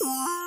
Yeah.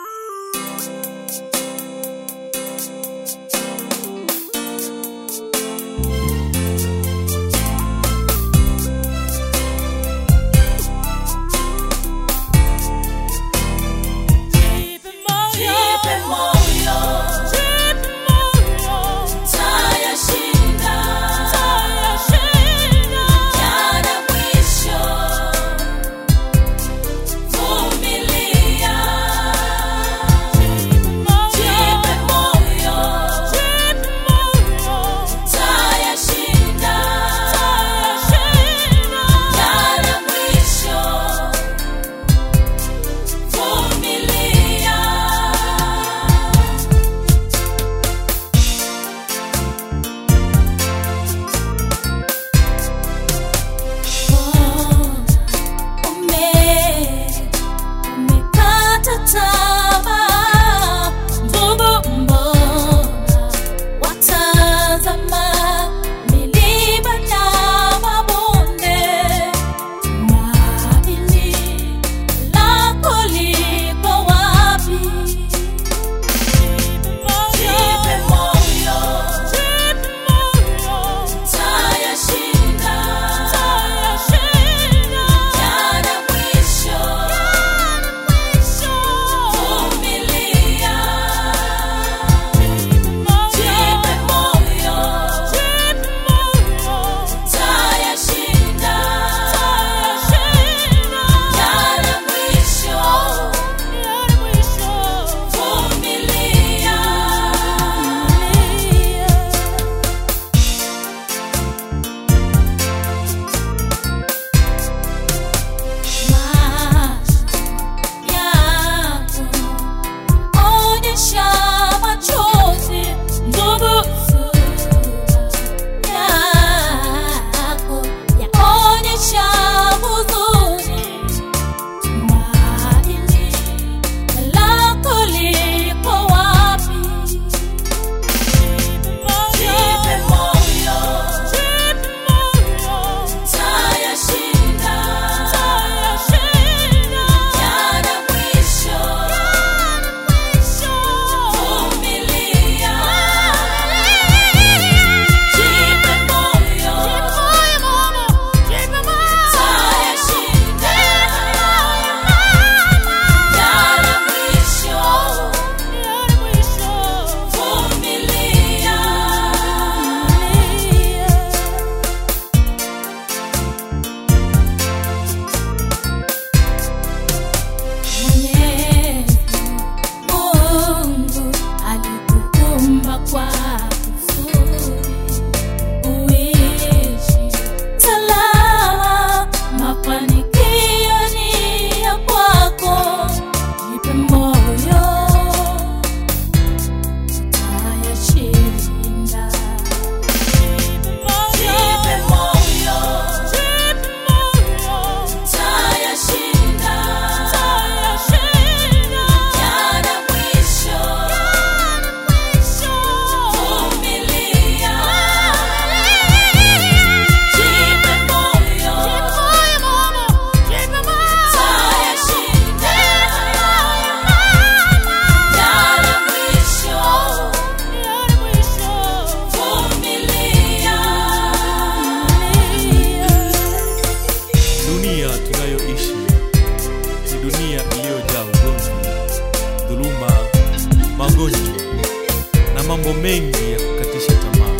Mambo mengi ya kukatisha tamaa,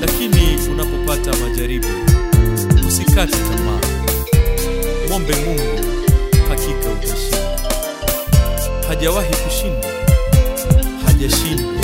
lakini unapopata majaribu usikate tamaa, mwombe Mungu, hakika utashinda. Hajawahi kushinda hajashindwa